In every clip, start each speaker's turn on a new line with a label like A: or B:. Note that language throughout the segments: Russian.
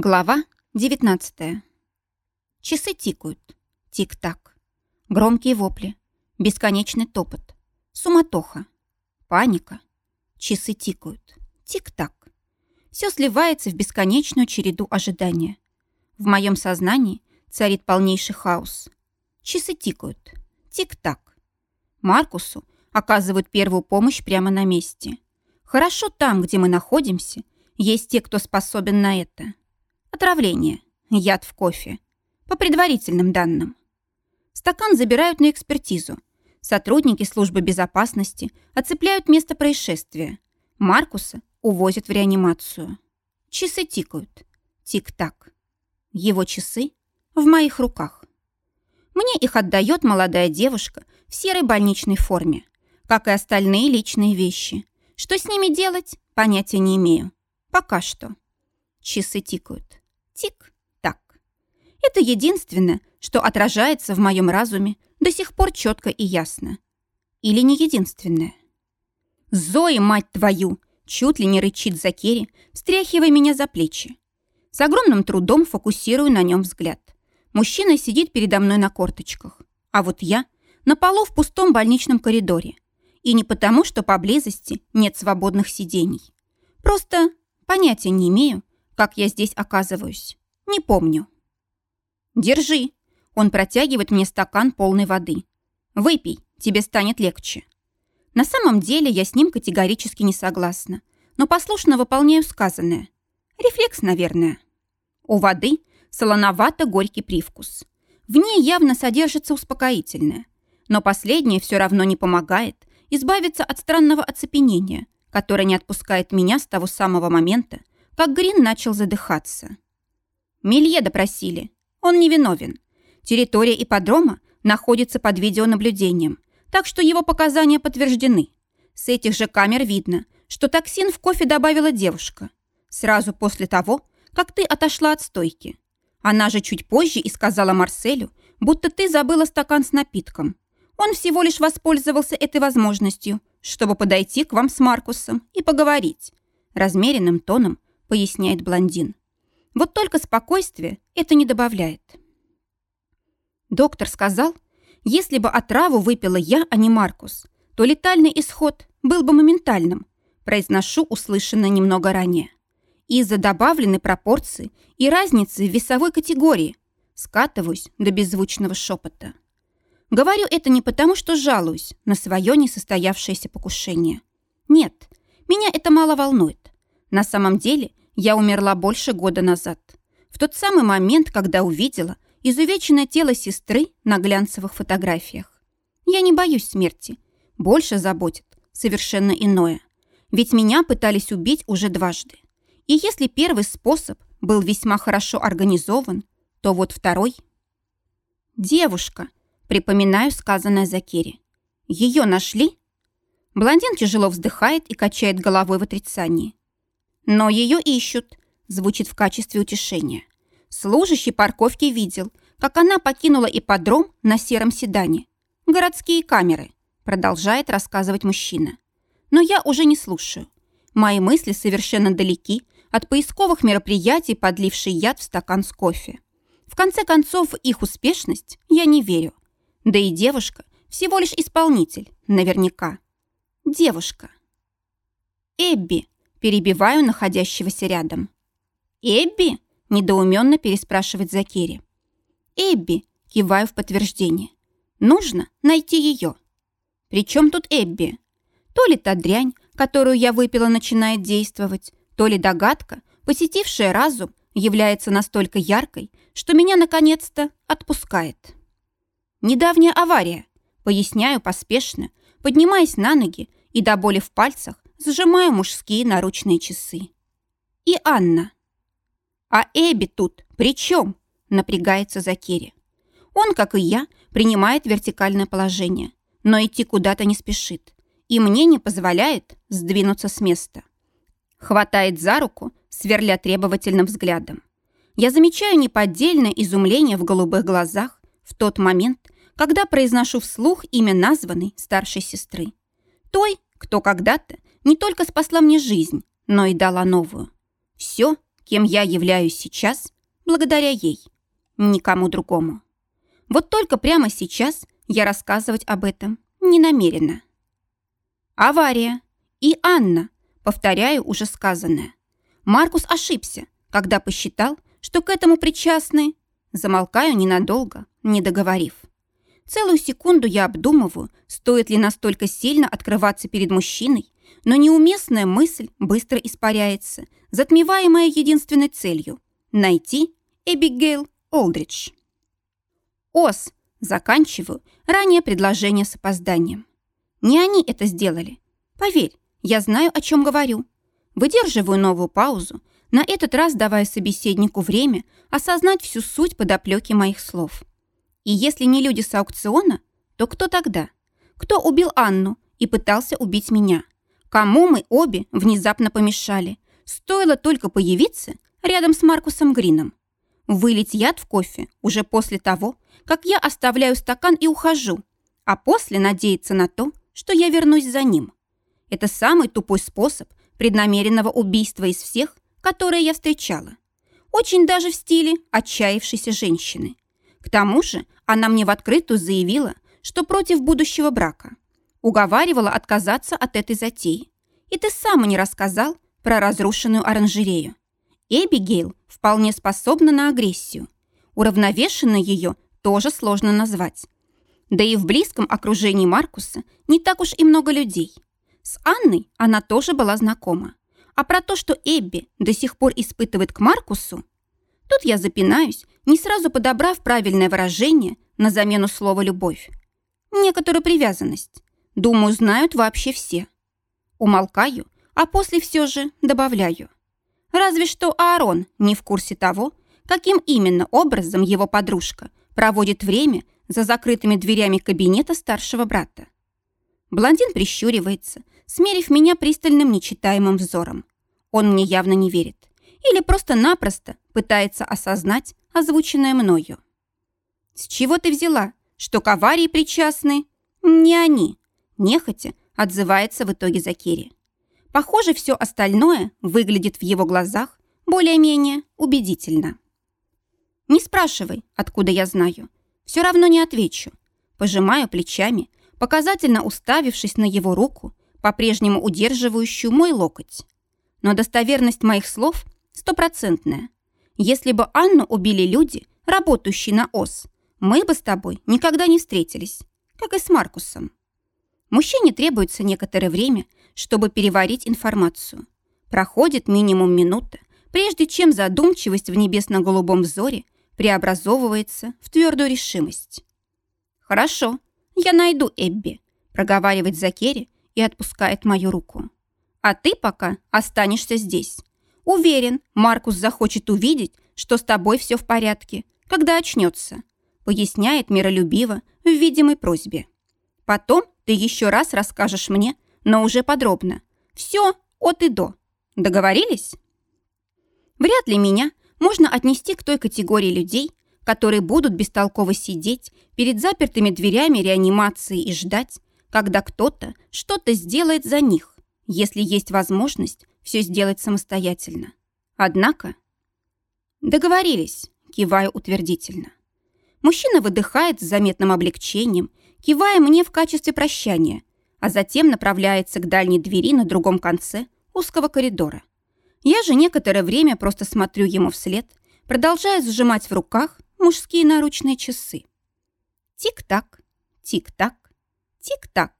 A: Глава 19 Часы тикают. Тик-так. Громкие вопли. Бесконечный топот. Суматоха. Паника. Часы тикают. Тик-так. Все сливается в бесконечную череду ожидания. В моем сознании царит полнейший хаос. Часы тикают. Тик-так. Маркусу оказывают первую помощь прямо на месте. Хорошо там, где мы находимся, есть те, кто способен на это. Отравление. Яд в кофе. По предварительным данным. Стакан забирают на экспертизу. Сотрудники службы безопасности оцепляют место происшествия. Маркуса увозят в реанимацию. Часы тикают. Тик-так. Его часы в моих руках. Мне их отдает молодая девушка в серой больничной форме, как и остальные личные вещи. Что с ними делать, понятия не имею. Пока что. Часы тикают. Тик-так. Это единственное, что отражается в моем разуме до сих пор четко и ясно. Или не единственное. «Зои, мать твою!» чуть ли не рычит Закери, встряхивая меня за плечи. С огромным трудом фокусирую на нем взгляд. Мужчина сидит передо мной на корточках, а вот я на полу в пустом больничном коридоре. И не потому, что поблизости нет свободных сидений. Просто понятия не имею, как я здесь оказываюсь? Не помню. Держи. Он протягивает мне стакан полной воды. Выпей, тебе станет легче. На самом деле я с ним категорически не согласна, но послушно выполняю сказанное. Рефлекс, наверное. У воды солоновато-горький привкус. В ней явно содержится успокоительное, но последнее все равно не помогает избавиться от странного оцепенения, которое не отпускает меня с того самого момента, как Грин начал задыхаться. Мелье допросили. Он невиновен. Территория ипподрома находится под видеонаблюдением, так что его показания подтверждены. С этих же камер видно, что токсин в кофе добавила девушка. Сразу после того, как ты отошла от стойки. Она же чуть позже и сказала Марселю, будто ты забыла стакан с напитком. Он всего лишь воспользовался этой возможностью, чтобы подойти к вам с Маркусом и поговорить. Размеренным тоном поясняет блондин. Вот только спокойствие это не добавляет. Доктор сказал, если бы отраву выпила я, а не Маркус, то летальный исход был бы моментальным, произношу услышанное немного ранее. Из-за добавленной пропорции и разницы в весовой категории скатываюсь до беззвучного шепота. Говорю это не потому, что жалуюсь на свое несостоявшееся покушение. Нет, меня это мало волнует. На самом деле я умерла больше года назад. В тот самый момент, когда увидела изувеченное тело сестры на глянцевых фотографиях. Я не боюсь смерти. Больше заботит совершенно иное. Ведь меня пытались убить уже дважды. И если первый способ был весьма хорошо организован, то вот второй... «Девушка», припоминаю сказанное Закири. «Ее нашли?» Блондин тяжело вздыхает и качает головой в отрицании. Но ее ищут, звучит в качестве утешения. Служащий парковки видел, как она покинула ипподром на сером седане. Городские камеры, продолжает рассказывать мужчина. Но я уже не слушаю. Мои мысли совершенно далеки от поисковых мероприятий, подливший яд в стакан с кофе. В конце концов, их успешность я не верю. Да и девушка всего лишь исполнитель, наверняка. Девушка. Эбби, Перебиваю находящегося рядом. «Эбби?» – недоуменно переспрашивает Закери. «Эбби», – киваю в подтверждение. «Нужно найти ее». «При чем тут Эбби?» То ли та дрянь, которую я выпила, начинает действовать, то ли догадка, посетившая разум, является настолько яркой, что меня наконец-то отпускает. Недавняя авария, поясняю поспешно, поднимаясь на ноги и до боли в пальцах сжимая мужские наручные часы. И Анна. А Эбби тут при чем? Напрягается Закери. Он, как и я, принимает вертикальное положение, но идти куда-то не спешит. И мне не позволяет сдвинуться с места. Хватает за руку, сверля требовательным взглядом. Я замечаю неподдельное изумление в голубых глазах в тот момент, когда произношу вслух имя названной старшей сестры. Той, кто когда-то не только спасла мне жизнь, но и дала новую. Все, кем я являюсь сейчас, благодаря ей, никому другому. Вот только прямо сейчас я рассказывать об этом не намерена. Авария. И Анна. Повторяю уже сказанное. Маркус ошибся, когда посчитал, что к этому причастны. Замолкаю ненадолго, не договорив. Целую секунду я обдумываю, стоит ли настолько сильно открываться перед мужчиной, но неуместная мысль быстро испаряется, затмеваемая единственной целью – найти Эбигейл Олдридж. Ос, заканчиваю ранее предложение с опозданием. Не они это сделали. Поверь, я знаю, о чем говорю. Выдерживаю новую паузу, на этот раз давая собеседнику время осознать всю суть подоплеки моих слов. И если не люди с аукциона, то кто тогда? Кто убил Анну и пытался убить меня? Кому мы обе внезапно помешали? Стоило только появиться рядом с Маркусом Грином. Вылить яд в кофе уже после того, как я оставляю стакан и ухожу, а после надеяться на то, что я вернусь за ним. Это самый тупой способ преднамеренного убийства из всех, которые я встречала. Очень даже в стиле отчаявшейся женщины. К тому же она мне в открытую заявила, что против будущего брака. Уговаривала отказаться от этой затеи. И ты сам не рассказал про разрушенную оранжерею. Эбигейл вполне способна на агрессию. Уравновешенно ее тоже сложно назвать. Да и в близком окружении Маркуса не так уж и много людей. С Анной она тоже была знакома. А про то, что Эбби до сих пор испытывает к Маркусу, тут я запинаюсь, не сразу подобрав правильное выражение на замену слова «любовь». Некоторую привязанность. Думаю, знают вообще все. Умолкаю, а после все же добавляю. Разве что Аарон не в курсе того, каким именно образом его подружка проводит время за закрытыми дверями кабинета старшего брата. Блондин прищуривается, смерив меня пристальным нечитаемым взором. Он мне явно не верит. Или просто-напросто пытается осознать озвученное мною. «С чего ты взяла, что к аварии причастны?» «Не они», – нехотя отзывается в итоге Закири. Похоже, все остальное выглядит в его глазах более-менее убедительно. «Не спрашивай, откуда я знаю. Все равно не отвечу». Пожимаю плечами, показательно уставившись на его руку, по-прежнему удерживающую мой локоть. Но достоверность моих слов стопроцентная. Если бы Анну убили люди, работающие на ОС, мы бы с тобой никогда не встретились, как и с Маркусом. Мужчине требуется некоторое время, чтобы переварить информацию. Проходит минимум минута, прежде чем задумчивость в небесно-голубом взоре преобразовывается в твердую решимость. «Хорошо, я найду Эбби», проговаривает Закери и отпускает мою руку. «А ты пока останешься здесь. Уверен, Маркус захочет увидеть, что с тобой все в порядке, когда очнется», поясняет миролюбиво в видимой просьбе. «Потом ты еще раз расскажешь мне, но уже подробно. Все от и до. Договорились?» Вряд ли меня можно отнести к той категории людей, которые будут бестолково сидеть перед запертыми дверями реанимации и ждать, когда кто-то что-то сделает за них, если есть возможность все сделать самостоятельно. Однако... Договорились, киваю утвердительно. Мужчина выдыхает с заметным облегчением, кивая мне в качестве прощания, а затем направляется к дальней двери на другом конце узкого коридора. Я же некоторое время просто смотрю ему вслед, продолжая сжимать в руках мужские наручные часы. Тик-так, тик-так, тик-так.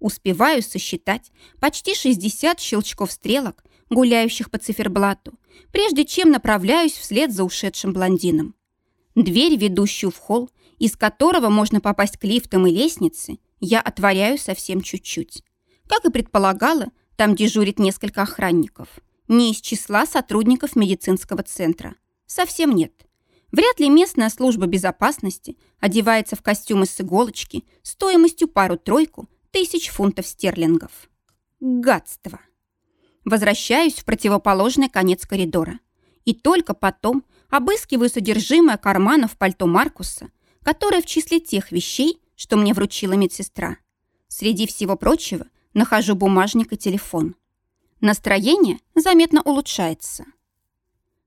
A: Успеваю сосчитать почти 60 щелчков стрелок, гуляющих по циферблату, прежде чем направляюсь вслед за ушедшим блондином. Дверь, ведущую в холл, из которого можно попасть к лифтам и лестнице, я отворяю совсем чуть-чуть. Как и предполагала, там дежурит несколько охранников. Не из числа сотрудников медицинского центра. Совсем нет. Вряд ли местная служба безопасности одевается в костюмы с иголочки стоимостью пару-тройку тысяч фунтов стерлингов. Гадство. Возвращаюсь в противоположный конец коридора. И только потом обыскиваю содержимое карманов пальто Маркуса, которое в числе тех вещей, что мне вручила медсестра. Среди всего прочего нахожу бумажник и телефон. Настроение заметно улучшается.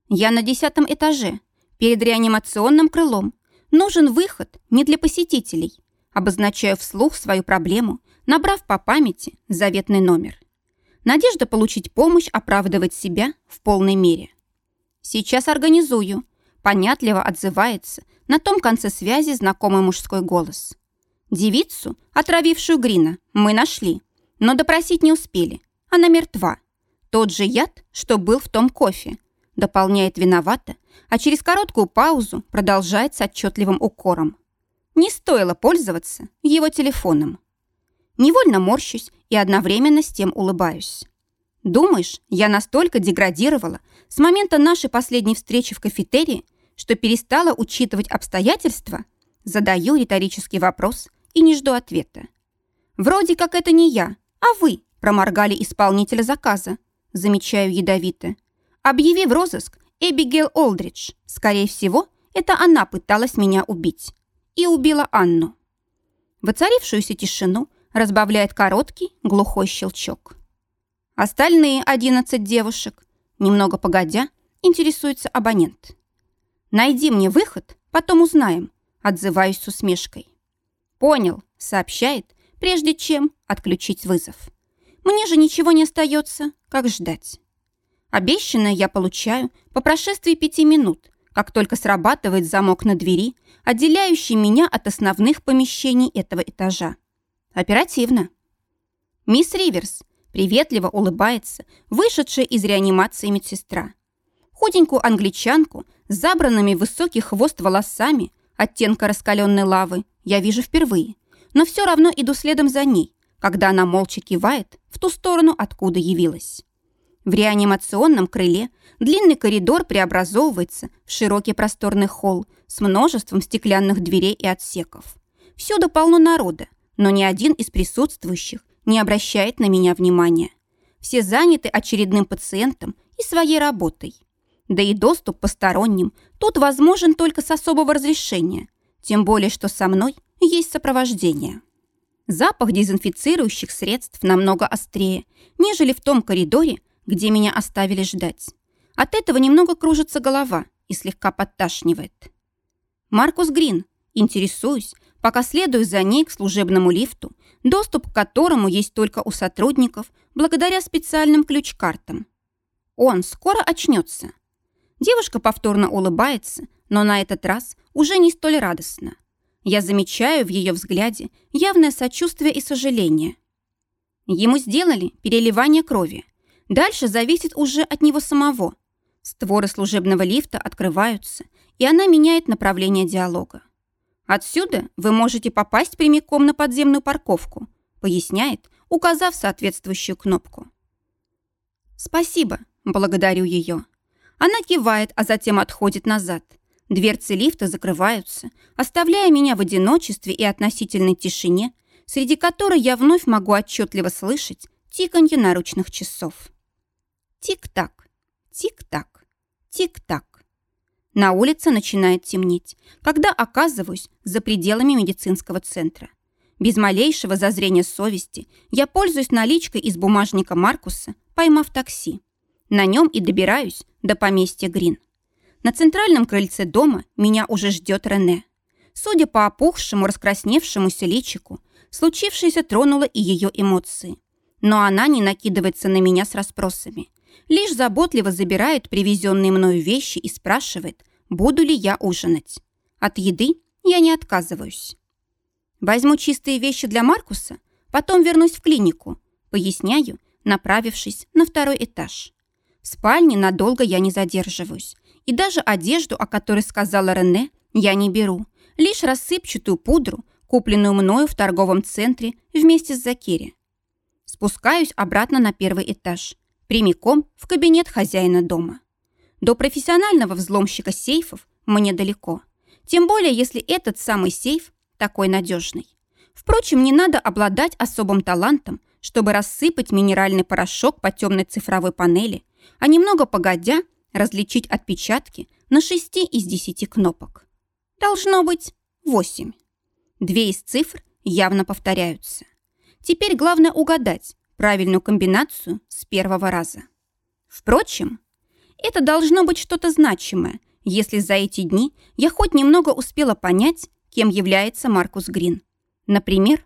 A: Я на десятом этаже, перед реанимационным крылом. Нужен выход не для посетителей. Обозначаю вслух свою проблему, набрав по памяти заветный номер. Надежда получить помощь оправдывать себя в полной мере. Сейчас организую. Понятливо отзывается на том конце связи знакомый мужской голос. Девицу, отравившую Грина, мы нашли, но допросить не успели. Она мертва. Тот же яд, что был в том кофе. Дополняет виновато, а через короткую паузу продолжает с отчетливым укором. Не стоило пользоваться его телефоном. Невольно морщусь и одновременно с тем улыбаюсь. Думаешь, я настолько деградировала с момента нашей последней встречи в кафетерии, что перестала учитывать обстоятельства? Задаю риторический вопрос и не жду ответа. Вроде как это не я, а вы проморгали исполнителя заказа. Замечаю ядовито. Объяви в розыск Эбигейл Олдридж. Скорее всего, это она пыталась меня убить. И убила Анну. Воцарившуюся тишину разбавляет короткий, глухой щелчок. Остальные одиннадцать девушек, немного погодя, интересуется абонент. «Найди мне выход, потом узнаем», отзываюсь с усмешкой. «Понял», — сообщает, прежде чем отключить вызов. «Мне же ничего не остается, как ждать». Обещанное я получаю по прошествии пяти минут, как только срабатывает замок на двери, отделяющий меня от основных помещений этого этажа. Оперативно. «Мисс Риверс», приветливо улыбается вышедшая из реанимации медсестра. Худенькую англичанку с забранными высокий хвост волосами оттенка раскаленной лавы я вижу впервые, но все равно иду следом за ней, когда она молча кивает в ту сторону, откуда явилась. В реанимационном крыле длинный коридор преобразовывается в широкий просторный холл с множеством стеклянных дверей и отсеков. Всюду полно народа, но ни один из присутствующих не обращает на меня внимания. Все заняты очередным пациентом и своей работой. Да и доступ посторонним тут возможен только с особого разрешения, тем более, что со мной есть сопровождение. Запах дезинфицирующих средств намного острее, нежели в том коридоре, где меня оставили ждать. От этого немного кружится голова и слегка подташнивает. Маркус Грин, интересуюсь, пока следую за ней к служебному лифту, доступ к которому есть только у сотрудников благодаря специальным ключ-картам. Он скоро очнется. Девушка повторно улыбается, но на этот раз уже не столь радостно. Я замечаю в ее взгляде явное сочувствие и сожаление. Ему сделали переливание крови. Дальше зависит уже от него самого. Створы служебного лифта открываются, и она меняет направление диалога. Отсюда вы можете попасть прямиком на подземную парковку, поясняет, указав соответствующую кнопку. Спасибо, благодарю ее. Она кивает, а затем отходит назад. Дверцы лифта закрываются, оставляя меня в одиночестве и относительной тишине, среди которой я вновь могу отчетливо слышать тиканье наручных часов. Тик-так, тик-так, тик-так. На улице начинает темнеть, когда оказываюсь за пределами медицинского центра. Без малейшего зазрения совести я пользуюсь наличкой из бумажника Маркуса, поймав такси. На нем и добираюсь до поместья Грин. На центральном крыльце дома меня уже ждет Рене. Судя по опухшему, раскрасневшемуся личику, случившееся тронуло и ее эмоции. Но она не накидывается на меня с расспросами – лишь заботливо забирает привезенные мною вещи и спрашивает, буду ли я ужинать. От еды я не отказываюсь. Возьму чистые вещи для Маркуса, потом вернусь в клинику, поясняю, направившись на второй этаж. В спальне надолго я не задерживаюсь, и даже одежду, о которой сказала Рене, я не беру, лишь рассыпчатую пудру, купленную мною в торговом центре вместе с Закири. Спускаюсь обратно на первый этаж прямиком в кабинет хозяина дома. До профессионального взломщика сейфов мне далеко. Тем более, если этот самый сейф такой надежный. Впрочем, не надо обладать особым талантом, чтобы рассыпать минеральный порошок по темной цифровой панели, а немного погодя различить отпечатки на шести из десяти кнопок. Должно быть восемь. Две из цифр явно повторяются. Теперь главное угадать, правильную комбинацию с первого раза. Впрочем, Это должно быть что-то значимое, если за эти дни я хоть немного успела понять, кем является Маркус Грин. Например,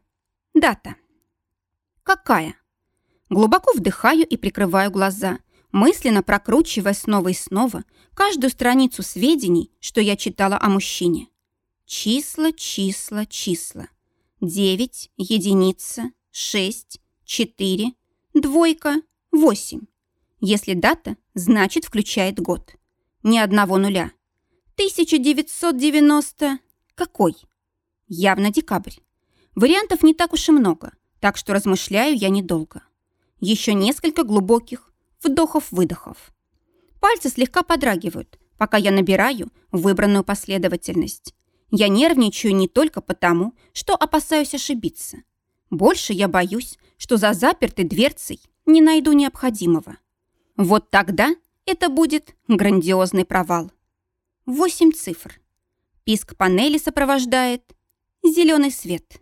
A: дата. Какая? Глубоко вдыхаю и прикрываю глаза, мысленно прокручивая снова и снова каждую страницу сведений, что я читала о мужчине. Числа, числа, числа. Девять, единица, шесть, четыре, двойка, восемь. Если дата, значит включает год. Ни одного нуля. 1990... Какой? Явно декабрь. Вариантов не так уж и много, так что размышляю я недолго. Еще несколько глубоких вдохов-выдохов. Пальцы слегка подрагивают, пока я набираю выбранную последовательность. Я нервничаю не только потому, что опасаюсь ошибиться. Больше я боюсь, что за запертой дверцей не найду необходимого. Вот тогда это будет грандиозный провал. Восемь цифр. Писк панели сопровождает зеленый свет.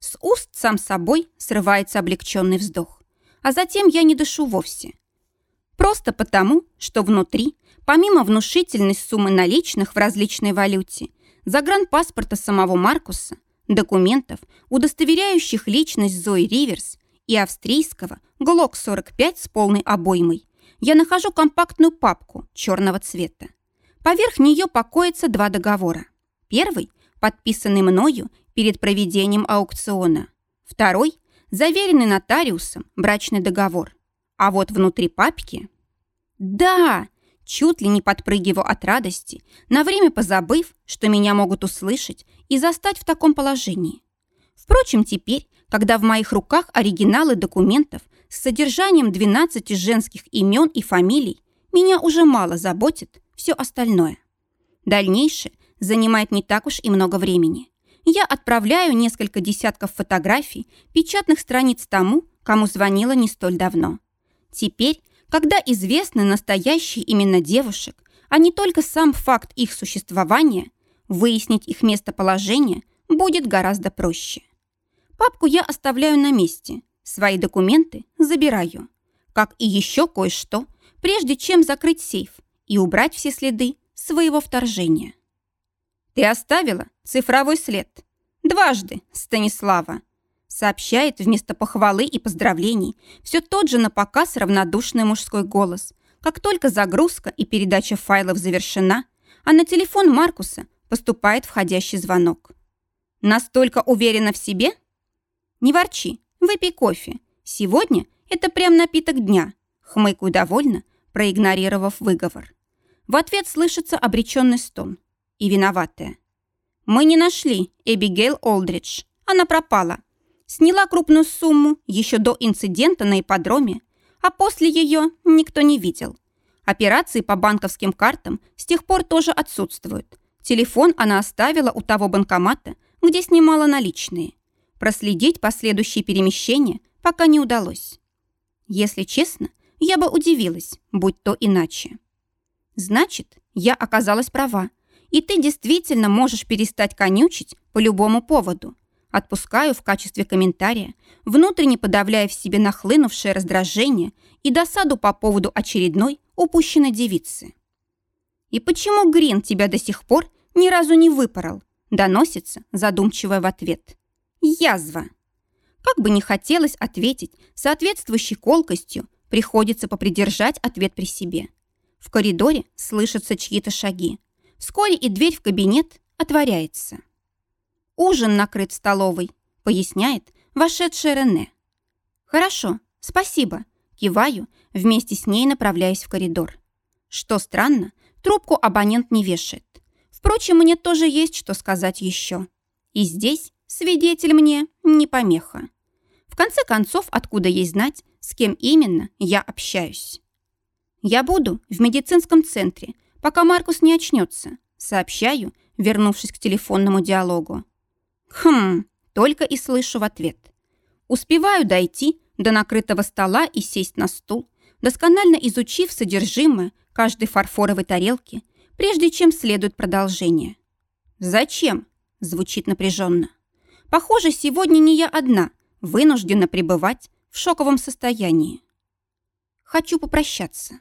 A: С уст сам собой срывается облегченный вздох. А затем я не дышу вовсе. Просто потому, что внутри, помимо внушительной суммы наличных в различной валюте, загранпаспорта самого Маркуса, документов, удостоверяющих личность Зои Риверс и австрийского ГЛОК-45 с полной обоймой, я нахожу компактную папку черного цвета. Поверх нее покоятся два договора. Первый, подписанный мною перед проведением аукциона. Второй, заверенный нотариусом, брачный договор. А вот внутри папки... Да! Чуть ли не подпрыгиваю от радости, на время позабыв, что меня могут услышать и застать в таком положении. Впрочем, теперь, когда в моих руках оригиналы документов с содержанием 12 женских имен и фамилий, меня уже мало заботит все остальное. Дальнейшее занимает не так уж и много времени. Я отправляю несколько десятков фотографий, печатных страниц тому, кому звонила не столь давно. Теперь, когда известны настоящие имена девушек, а не только сам факт их существования, выяснить их местоположение будет гораздо проще. Папку я оставляю на месте, свои документы забираю, как и еще кое-что, прежде чем закрыть сейф и убрать все следы своего вторжения. «Ты оставила цифровой след. Дважды, Станислава!» Сообщает вместо похвалы и поздравлений все тот же на показ равнодушный мужской голос. Как только загрузка и передача файлов завершена, а на телефон Маркуса поступает входящий звонок. «Настолько уверена в себе?» «Не ворчи, выпей кофе. Сегодня это прям напиток дня», хмыкаю довольно, проигнорировав выговор. В ответ слышится обреченный стон. И виноватая. «Мы не нашли Эбигейл Олдридж. Она пропала. Сняла крупную сумму еще до инцидента на ипподроме, а после ее никто не видел. Операции по банковским картам с тех пор тоже отсутствуют. Телефон она оставила у того банкомата, где снимала наличные. Проследить последующие перемещения пока не удалось. Если честно, я бы удивилась, будь то иначе. Значит, я оказалась права, и ты действительно можешь перестать конючить по любому поводу. Отпускаю в качестве комментария, внутренне подавляя в себе нахлынувшее раздражение и досаду по поводу очередной упущенной девицы. «И почему Грин тебя до сих пор ни разу не выпорол?» доносится задумчивая в ответ. «Язва!» Как бы не хотелось ответить соответствующей колкостью, приходится попридержать ответ при себе. В коридоре слышатся чьи-то шаги. Вскоре и дверь в кабинет отворяется. «Ужин накрыт в столовой», — поясняет вошедшая Рене. «Хорошо, спасибо», — киваю, вместе с ней направляясь в коридор. Что странно, трубку абонент не вешает. Впрочем, мне тоже есть что сказать еще. И здесь свидетель мне не помеха. В конце концов, откуда ей знать, с кем именно я общаюсь? «Я буду в медицинском центре, пока Маркус не очнется», сообщаю, вернувшись к телефонному диалогу. «Хм», только и слышу в ответ. Успеваю дойти до накрытого стола и сесть на стул, досконально изучив содержимое каждой фарфоровой тарелки, прежде чем следует продолжение. «Зачем?» – звучит напряженно. «Похоже, сегодня не я одна, вынуждена пребывать в шоковом состоянии. Хочу попрощаться.